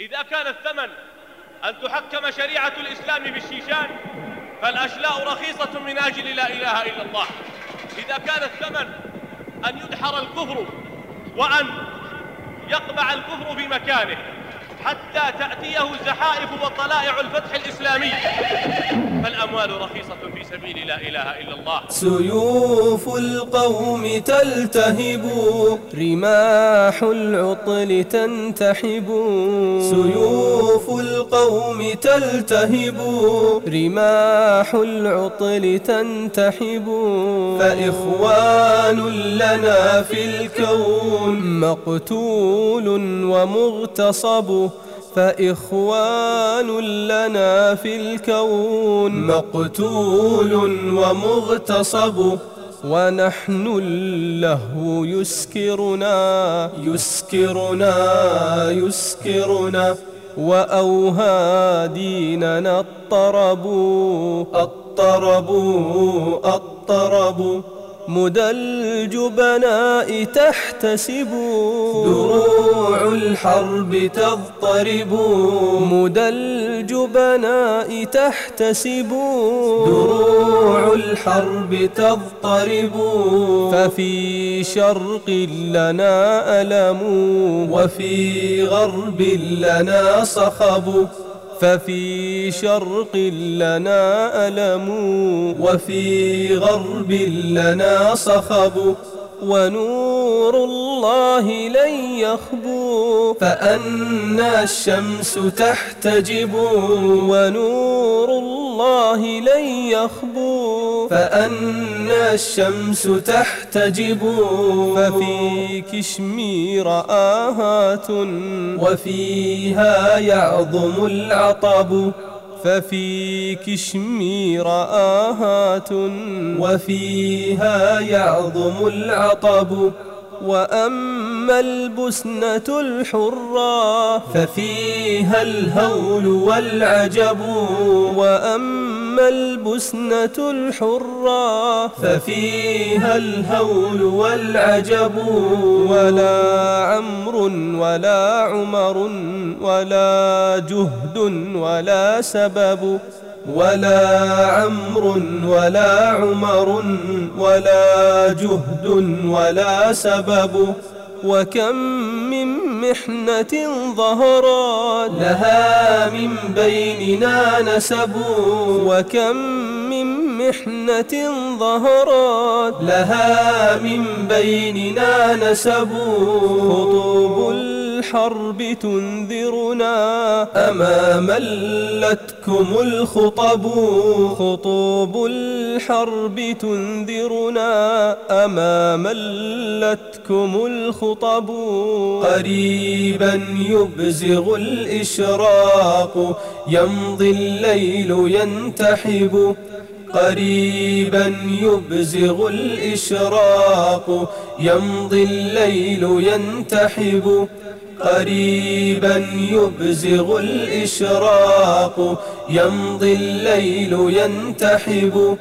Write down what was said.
إذا كان الثمن أن تحكم شريعة الإسلام بالشيشان فالأشلاء رخيصة من أجل لا إله إلا الله. إذا كان الثمن أن يدحر الكفر وأن يقبع الكفر في مكانه حتى تأتيه الزحائف وطلائع الفتح الإسلامي. فالأموال رخيصة في سبيل لا إله إلا الله. سيوف القوم تلتهب رماح العطل تنتحب. سيوف القوم تلتهب رماح العطل تنتحب. فإخوان لنا في الكون مقتول ومغتصب. فإخوان لنا في الكون مقتول ومغتصب ونحن اللهو يسكرنا يسكرنا يسكرنا وأوهى ديننا الطرب الطرب الطرب مدى الجبناء تحتسب. دروع الحرب تضطرب. مدى الجبناء تحتسب. دروع الحرب تضطرب. ففي شرق لنا ألم. وفي غرب لنا صخب. ففي شرق لنا ألم وفي غرب لنا صخب. ونور الله لن يخبو فأنا الشمس تحتجب ونور الله لن يخبو فأنا الشمس تحتجب ففي كشمير آهات وفيها يعظم العطب. ففي كشمير آهات وفيها يعظم العطب وأما البسنة الحرة ففيها الهول والعجب وأما البسنة الحرة ففيها الهول والعجب ولا عمر ولا عمر ولا جهد ولا سبب ولا عمر ولا عمر ولا جهد ولا سبب وكم من محنة ظهرت. لها من بيننا نسب. وكم من محنة ظهرت. لها من بيننا نسب. الحرب تنذرنا. أما ملتكم الخطب خطوب الحرب تنذرنا. أما ملتكم الخطب قريبا يبزغ الإشراق. يمضي الليل ينتحب قريبا يبزغ الإشراق. يمضي الليل ينتحب قريبا يبزغ الإشراق يمضي الليل ينتحب.